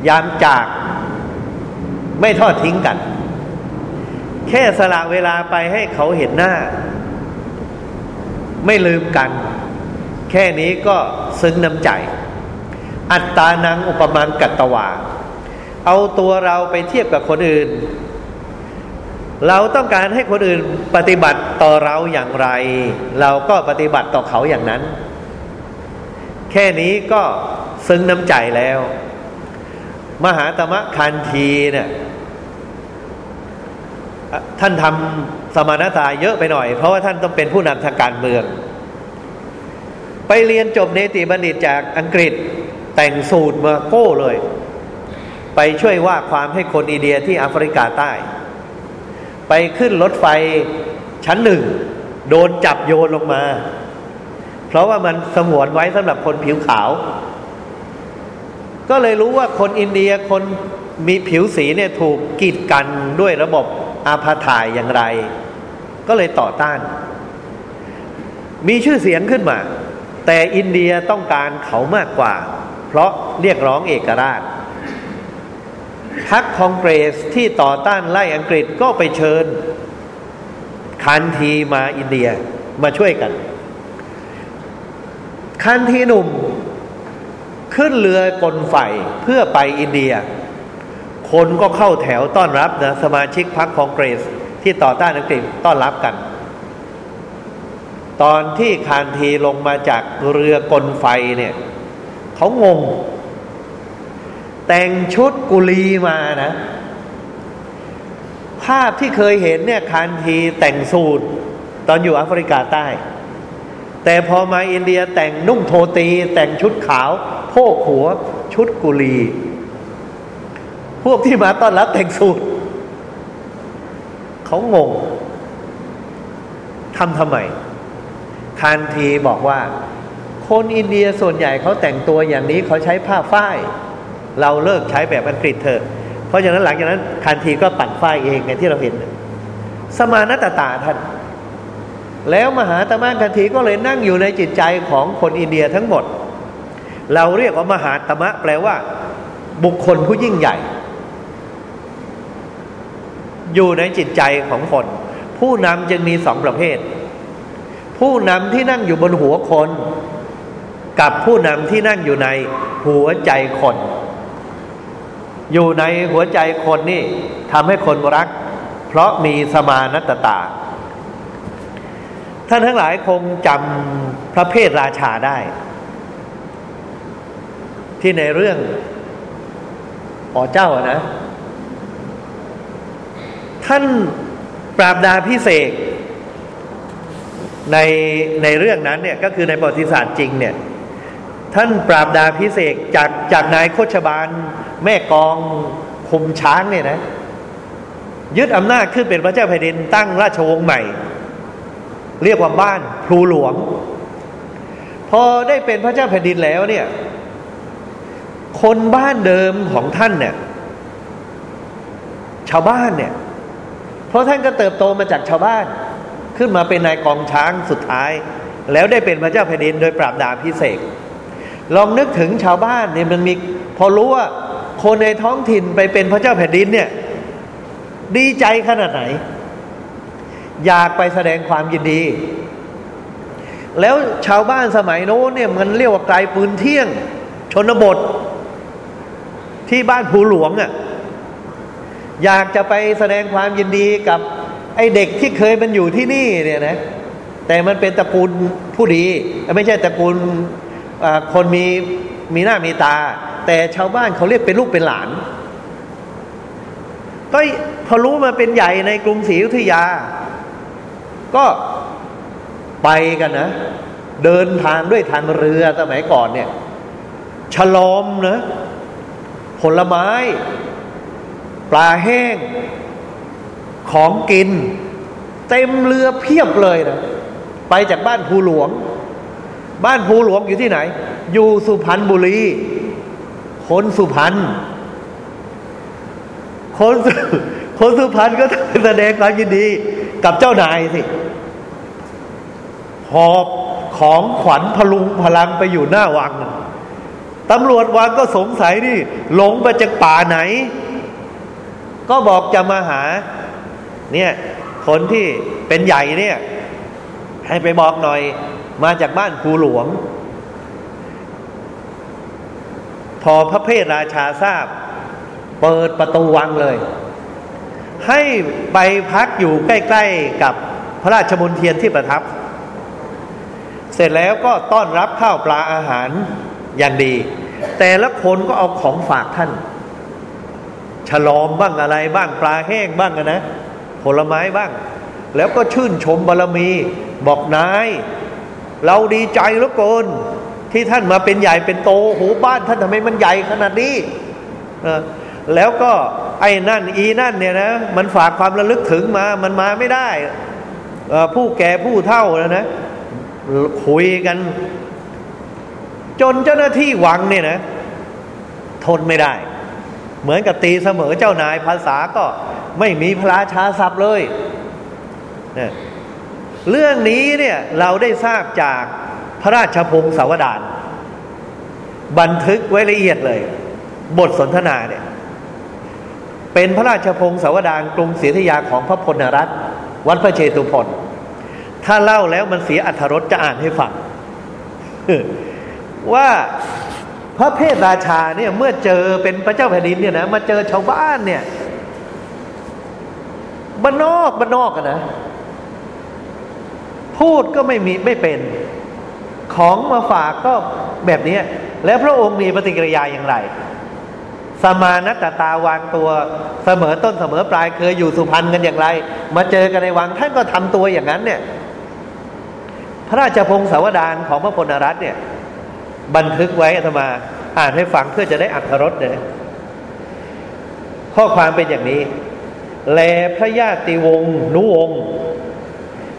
ยามจาก ไม่ทอดทิ้งกัน แค่สละเวลาไปให้เขาเห็นหน้า ไม่ลืมกัน แค่นี้ก็ซึ้งน้ำใจ อัตตานังอุปมังกัตตวา เอาตัวเราไปเทียบกับคนอื่น เราต้องการให้คนอื่นปฏิบัติต่อเราอย่างไร เราก็ปฏิบัติต่อเขาอย่างนั้น ค่นี้ก็ซึ้งน้ำใจแล้ว มหาตมะคันทีเนี่ยท่านทำสมานตาเยอะไปหน่อย เพราะว่าท่านต้องเป็นผู้นำทางการเมือง ไปเรียนจบเนติบัณฑิตจากอังกฤษแต่งสูตรมาโก้เลย ไปช่วยว่าความให้คนอินเดียที่แอฟริกาใต้ ไปขึ้นรถไฟชั้นหนึ่ง โดนจับโยนลงมา เพราะว่ามันสงวนไว้สำหรับคนผิวขาว ก็เลยรู้ว่าคนอินเดียคนมีผิวสีเนี่ยถูกกีดกันด้วยระบบอาพาธายอย่างไร ก็เลยต่อต้าน มีชื่อเสียงขึ้นมา แต่อินเดียต้องการเขามากกว่า เพราะเรียกร้องเอกราชพรรคคองเกรสที่ต่อต้านไล่อังกฤษก็ไปเชิญคันทีมาอินเดียมาช่วยกัน คันทีหนุ่ม ขึ้นเรือกลไฟเพื่อไปอินเดีย คนก็เข้าแถวต้อนรับนะสมาชิกพรรคคองเกรสที่ต่อต้านอังกฤษต้อนรับกัน ตอนที่คานทีลงมาจากเรือกลไฟเนี่ยเขางง แต่งชุดกุลีมานะ ภาพที่เคยเห็นเนี่ยคานทีแต่งสูตร ตอนอยู่แอฟริกาใต้ แต่พอมาอินเดียแต่งนุ่งโทตี แต่งชุดขาว โพกหัว ชุดกุลี พวกที่มาต้อนรับแต่งสูตรเขางงทำทำไมคานทีบอกว่า คนอินเดียส่วนใหญ่เขาแต่งตัวอย่างนี้เขาใช้ผ้าฝ้าย เราเลิกใช้แบบอังกฤษเถอะ เพราะฉะนั้นหลังจากนั้นคานทีก็ปั่นฝ้ายเองไงที่เราเห็น สมานตตาท่าน แล้วมหาตมานคันทีก็เลยนั่งอยู่ในจิตใจของคนอินเดียทั้งหมด เราเรียกว่ามหาตมะแปลว่า บุคคลผู้ยิ่งใหญ่ อยู่ในจิตใจของคน ผู้นำจึงมีสองประเภท ผู้นำที่นั่งอยู่บนหัวคน กับผู้นำที่นั่งอยู่ในหัวใจคน อยู่ในหัวใจคนนี่ทำให้คนรัก เพราะมีสมานัตตา ท่านทั้งหลายคงจำพระเพทราชาได้ ที่ในเรื่องอ๋อเจ้านะ ท่านปราบดาพิเศษในในเรื่องนั้นเนี่ยก็คือในประวัติศาสตร์จริงเนี่ย ท่านปราบดาพิเศษจากจากนายโคชบาลแม่กองคุมช้างเนี่ยนะ ยึดอำนาจขึ้นเป็นพระเจ้าแผ่นดินตั้งราชวงศ์ใหม่ เรียกว่าบ้านพลูหลวง พอได้เป็นพระเจ้าแผ่นดินแล้วเนี่ย คนบ้านเดิมของท่านเนี่ย ชาวบ้านเนี่ย เพราะท่านก็เติบโตมาจากชาวบ้าน ขึ้นมาเป็นนายกองช้างสุดท้าย แล้วได้เป็นพระเจ้าแผ่นดินโดยปราบดาพิเศษลองนึกถึงชาวบ้านเนี่ยมันมีพอรู้ว่าคนในท้องถิ่นไปเป็นพระเจ้าแผ่นดินเนี่ย ดีใจขนาดไหน อยากไปแสดงความยินดี แล้วชาวบ้านสมัยโน้นเนี่ยมันเรียกว่าไกลปืนเที่ยง ชนบท ที่บ้านภูหลวงอะ่ะอยากจะไปแสดงความยินดีกับไอเด็กที่เคยมันอยู่ที่นี่เนี่ยนะ แต่มันเป็นตระกูลผู้ดี ไม่ใช่ตระกูลคนมีมีหน้ามีตา แต่ชาวบ้านเขาเรียกเป็นลูกเป็นหลานก็พอรู้มาเป็นใหญ่ในกรุงศรีอยุธยา ก็ไปกันนะ เดินทางด้วยทางเรือสมัยก่อนเนี่ยฉลอมนะผลไม้ ปลาแห้ง ของกิน เต็มเรือเพียบเลยนะไปจากบ้านภูหลวง บ้านภูหลวงอยู่ที่ไหน อยู่สุพรรณบุรีคนสุพรรณคนคนสุพรรณก็แสดงความยินดี กับเจ้านายสิหอบของขวัญพลุงพลังไปอยู่หน้าวังตำรวจวังก็สงสัยนี่หลงมาจากป่าไหน ก็บอกจะมาหา เนี่ยคนที่เป็นใหญ่เนี่ย ให้ไปบอกหน่อย มาจากบ้านภูหลวง พอพระเพทราชาทราบ เปิดประตูวังเลย ให้ไปพักอยู่ใกล้ ๆกับพระราชมนเทียนที่ประทับ เสร็จแล้วก็ต้อนรับข้าวปลาอาหารอย่างดี แต่ละคนก็เอาของฝากท่าน ฉลอมบ้างอะไรบ้างปลาแห้งบ้างนะผลไม้บ้าง แล้วก็ชื่นชมบารรมี บอกนาย เราดีใจเหลือเกินที่ท่านมาเป็นใหญ่เป็นโตโหบ้านท่านทำไมมันใหญ่ขนาดนี้ แล้วก็ไอ้นั่นอีนั่นเนี่ยนะมันฝากความระลึกถึงมา มันมาไม่ได้ ผู้แก่ผู้เท่าแล้วนะคุยกัน จนเจ้าหน้าที่หวังเนี่ยนะ ทนไม่ได้ เหมือนกับตีเสมอเจ้านายภาษาก็ไม่มีพระราชาศัพท์เลยเนี่ยเรื่องนี้เนี่ยเราได้ทราบจากพระราชพงศาวดารบันทึกไว้ละเอียดเลย บทสนทนาเนี่ย เป็นพระราชพงศาวดารกรุงศรีอยุธยาของพระพลนรัตน์วัดพระเชตุพนถ้าเล่าแล้วมันเสียอัธรสจะอ่านให้ฟังว่าพระเพทราชาเนี่ยเมื่อเจอเป็นพระเจ้าแผ่นดินเนี่ยนะมาเจอชาวบ้านเนี่ยบ้านนอกบ้านนอกกันนะ พูดก็ไม่มีไม่เป็น ของมาฝากก็แบบนี้แล้วพระองค์มีปฏิกิริยาอย่างไร สมานัตตาวางตัวเสมอต้นเสมอปลายเคยอยู่สุพรรณกันอย่างไร มาเจอกันในวังท่านก็ทำตัวอย่างนั้นเนี่ยพระราชพงศาวดารของพระพลนรัตน์เนี่ย บันทึกไว้อาตมาอ่านให้ฟังเพื่อจะได้อัธรสเลยข้อความเป็นอย่างนี้ แลพระญาติวงศ์นุวงศ์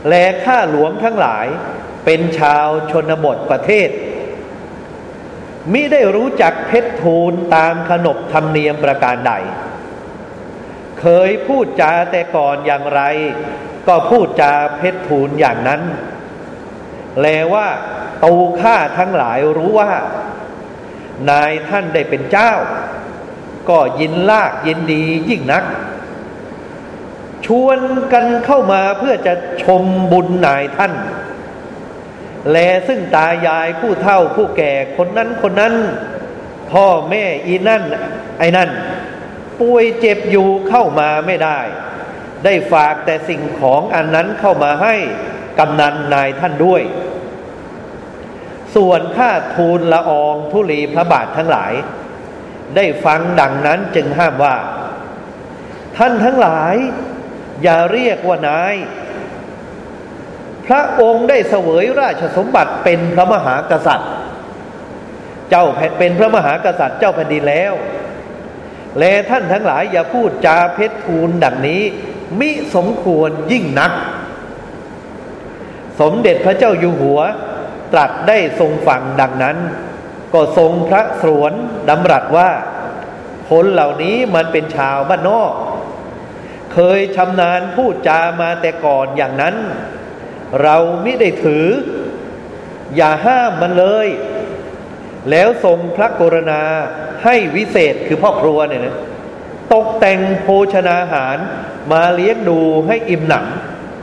แลข้าหลวงทั้งหลายเป็นชาวชนบทประเทศ มิได้รู้จักเพชรทูลตามขนบธรรมเนียมประการใด เคยพูดจาแต่ก่อนอย่างไร ก็พูดจาเพชรทูลอย่างนั้น แลว่าตูข้าทั้งหลายรู้ว่า นายท่านได้เป็นเจ้า ก็ยินลากยินดียิ่งนัก ชวนกันเข้ามาเพื่อจะชมบุญนายท่าน แลซึ่งตายายผู้เฒ่าผู้แก่คนนั้นคนนั้น พ่อแม่อีนั่น ไอ้นั่น ป่วยเจ็บอยู่เข้ามาไม่ได้ ได้ฝากแต่สิ่งของอันนั้นเข้ามาให้กำนันนายท่านด้วย ส่วนข้าทูลละอองทุลีพระบาททั้งหลาย ได้ฟังดังนั้นจึงห้ามว่า ท่านทั้งหลาย อย่าเรียกว่านาย พระองค์ได้เสวยราชสมบัติเป็นพระมหากษัตริย์ เจ้าเป็นพระมหากษัตริย์เจ้าแผ่นดินแล้ว และท่านทั้งหลายอย่าพูดจาเพชรทูลดังนี้ มิสมควรยิ่งนัก สมเด็จพระเจ้าอยู่หัว ตรัสได้ทรงฟังดังนั้น ก็ทรงพระสวนดำรัสว่า คนเหล่านี้มันเป็นชาวบ้านนอก เคยชำนาญพูดจามาแต่ก่อนอย่างนั้น เราไม่ได้ถือ อย่าห้ามมันเลย แล้วทรงพระกรณาให้วิเศษคือพ่อครัวเนี่ยนะตกแต่งโภชนาหารมาเลี้ยงดูให้อิ่มหน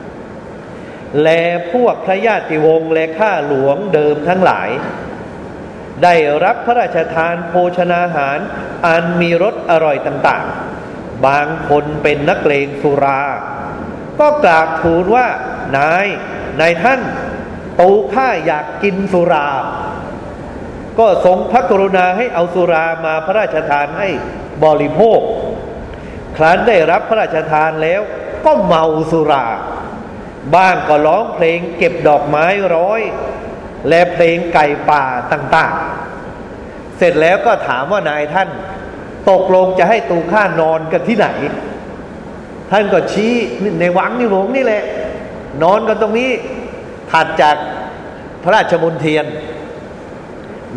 ำและพวกพระญาติวงศ์และข้าหลวงเดิมทั้งหลาย ได้รับพระราชทานโภชนาหาร อันมีรสอร่อยต่างๆ บางคนเป็นนักเลงสุรา ก็กราบทูลว่า นายนายท่านตูข้าอยากกินสุรา ก็ทรงพระกรุณาให้เอาสุรามาพระราชทานให้บริโภค ครั้นได้รับพระราชทานแล้ว ก็เมาสุรา บ้างก็ร้องเพลงเก็บดอกไม้ร้อย และเพลงไก่ป่าต่างๆ เสร็จแล้วก็ถามว่านายท่าน ตกลงจะให้ตูข้านอนกันที่ไหน ท่านก็ชี้ในวังนี่หลวงนี่แหละ นอนกันตรงนี้ถัดจากพระราชมนเทียน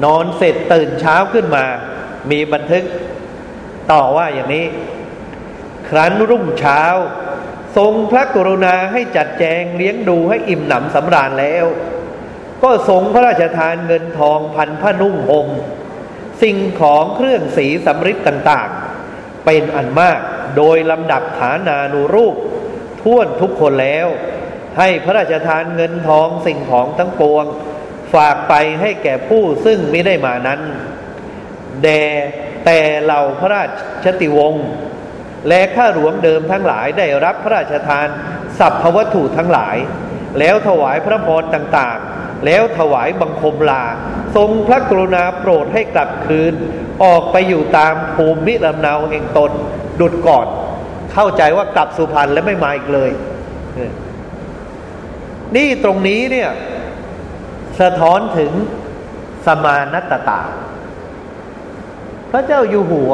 นอนเสร็จตื่นเช้าขึ้นมา มีบันทึกต่อว่าอย่างนี้ ครั้นรุ่งเช้า ทรงพระกรุณาให้จัดแจงเลี้ยงดูให้อิ่มหนำสำราญแล้ว ก็ทรงพระราชทานเงินทองพันผ้านุ่งห่มสิ่งของเครื่องสีสำริดต่างๆ เป็นอันมากโดยลำดับฐานานุรูปท่วนทุกคนแล้ว ให้พระราชทานเงินทองสิ่งของทั้งปวง ฝากไปให้แก่ผู้ซึ่งไม่ได้มานั้น แด่แต่เหล่าพระราชติวงศ์และข้าหลวงเดิมทั้งหลายได้รับพระราชทานสัพพวัตถุทั้งหลาย แล้วถวายพระพรต่างๆ แล้วถวายบังคมลา ทรงพระกรุณาโปรดให้กลับคืน ออกไปอยู่ตามภูมิลำเนาแห่งตนดุดก่อน เข้าใจว่ากลับสุพรรณและไม่มาอีกเลย นี่ตรงนี้เนี่ย สะท้อนถึงสมานัตตา พระเจ้าอยู่หัว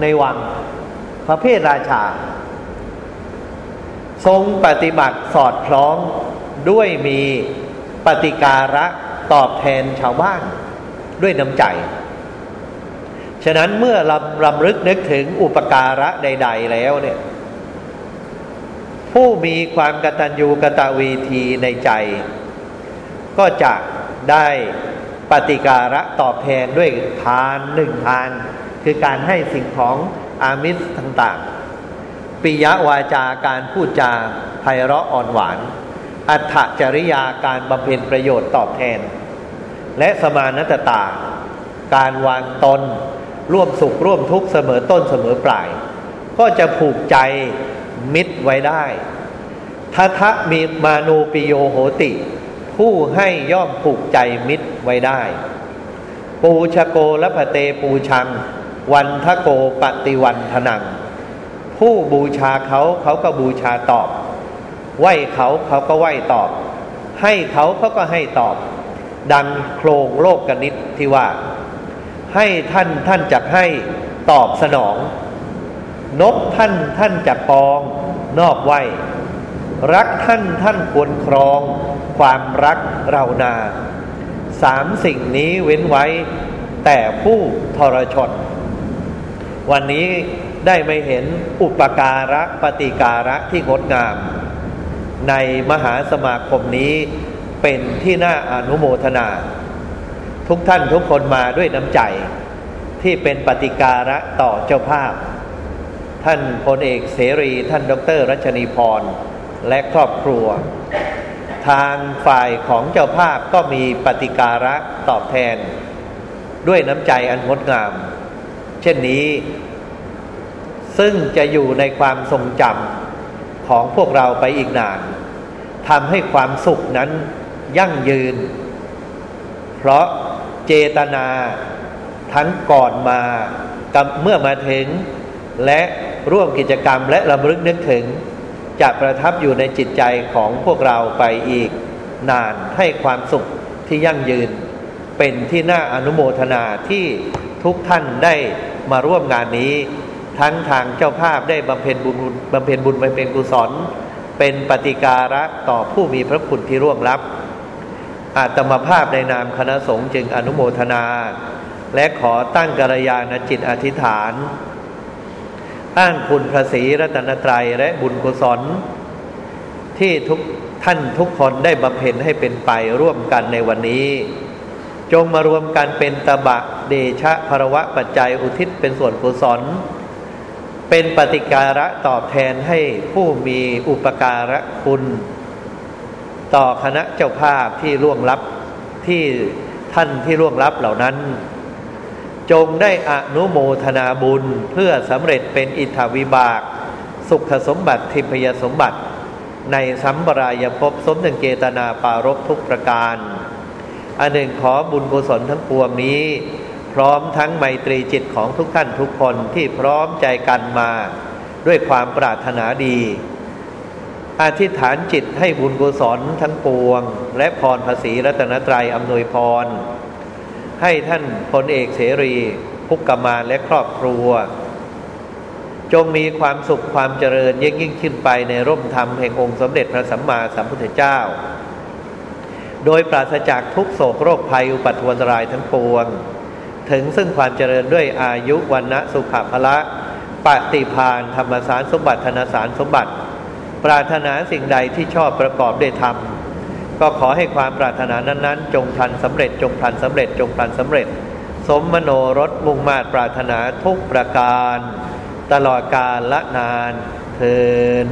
ในวังพระเพศราชา ทรงปฏิบัติสอดคล้องด้วยมีปฏิการะตอบแทนชาวบ้านด้วยน้ำใจ ฉะนั้นเมื่อรำรำลึกนึกถึงอุปการะใด ๆ แล้วเนี่ย ผู้มีความกตัญญูกตวีทีในใจ ก็จะได้ปฏิการะตอบแทนด้วยทานหนึ่งทาน คือการให้สิ่งของอามิสต่างๆปิยวาจาการพูดจาไพเราะอ่อนหวาน อัตจริยาการบำเพ็ญประโยชน์ตอบแทน และสมานตตา การวางตนร่วมสุขร่วมทุกข์เสมอต้นเสมอปลาย ก็จะผูกใจ มิตรไว้ได้ทัทะมีมานูปิโยโหติ ผู้ให้ย่อมผูกใจมิตรไว้ได้ ปูชโกและพเตปูชัง วันทะโกปฏิวันทนัง ผู้บูชาเขาเขาก็บูชาตอบ ไหวเขาเขาก็ไหวตอบ ให้เขาเขาก็ให้ตอบ ดังโครงโลกกนิตที่ว่า ให้ท่านท่านจักให้ตอบสนอง นกท่านท่านจักปอง นอบไหวรักท่านท่านควรครอง ความรักเรานาสามสิ่งนี้เว้นไว้แต่ผู้ทรชน วันนี้ได้ไม่เห็นอุปการะปฏิการะที่งดงาม ในมหาสมาคมนี้เป็นที่น่าอนุโมทนา ทุกท่านทุกคนมาด้วยน้ำใจ ที่เป็นปฏิการะต่อเจ้าภาพ ท่านพลเอกเสรี ท่านดร รัชนีพร และครอบครัว ทางฝ่ายของเจ้าภาพก็มีปฏิการะตอบแทน ด้วยน้ำใจอันงดงาม เช่นนี้ ซึ่งจะอยู่ในความทรงจำของพวกเราไปอีกนานทำให้ความสุขนั้นยั่งยืน เพราะเจตนาทั้งก่อนมาเมื่อมาถึงและ ร่วมกิจกรรมและระลึกนึกถึง จะประทับอยู่ในจิตใจของพวกเราไปอีก นานให้ความสุขที่ยั่งยืน เป็นที่น่าอนุโมทนาที่ทุกท่านได้มาร่วมงานนี้ ทั้งทางเจ้าภาพได้บำเพ็ญบุญบำเพ็ญบุญบำเพ็ญกุศล เป็นปฏิการะต่อผู้มีพระคุณที่ร่วงรับอาตมาภาพในนามคณะสงฆ์จึงอนุโมทนา และขอตั้งกัลยาณจิตอธิษฐาน อ้างคุณพระศรีรัตนตรัยและบุญกุศล ที่ทุกท่านทุกคนได้บำเพ็ญให้เป็นไปร่วมกันในวันนี้ จงมารวมกันเป็นตบะเดชะภรวะปัจจัยอุทิศเป็นส่วนกุศล เป็นปฏิการะตอบแทนให้ผู้มีอุปการะคุณ ต่อคณะเจ้าภาพที่ล่วงลับที่ท่านที่ล่วงลับเหล่านั้น จงได้อนุโมทนาบุญเพื่อสำเร็จเป็นอิทธวิบาก สุขสมบัติทิพยสมบัติ ในสัมปรายภพสมดังเจตนาปารบทุกประการ อันหนึ่งขอบุญกุศลทั้งปวงนี้ พร้อมทั้งไมตรีจิตของทุกท่านทุกคนที่พร้อมใจกันมา ด้วยความปรารถนาดีอธิษฐานจิตให้บุญกุศลทั้งปวง และพรภาษีรัตนตรัยอำนวยพร ให้ท่านพลเอกเสรีพุกกมานและครอบครัว จงมีความสุขความเจริญยิ่งยิ่งขึ้นไปในร่มธรรมแห่งองค์สมเด็จพระสัมมาสัมพุทธเจ้า โดยปราศจากทุกโศกโรคภัยอุปัตวันรายทั้งปวง ถึงซึ่งความเจริญด้วยอายุวันนะสุขภละปฏิพานธรรมสารสมบัติธนสารสมบัติ ปรารถนาสิ่งใดที่ชอบประกอบด้วยธรรม ก็ขอให้ความปรารถนานั้นๆ จงทันสำเร็จ จงทันสำเร็จ จงทันสำเร็จ สมมโนรสมุ่งมาตรปรารถนาทุกประการ ตลอดกาลละนานเทิน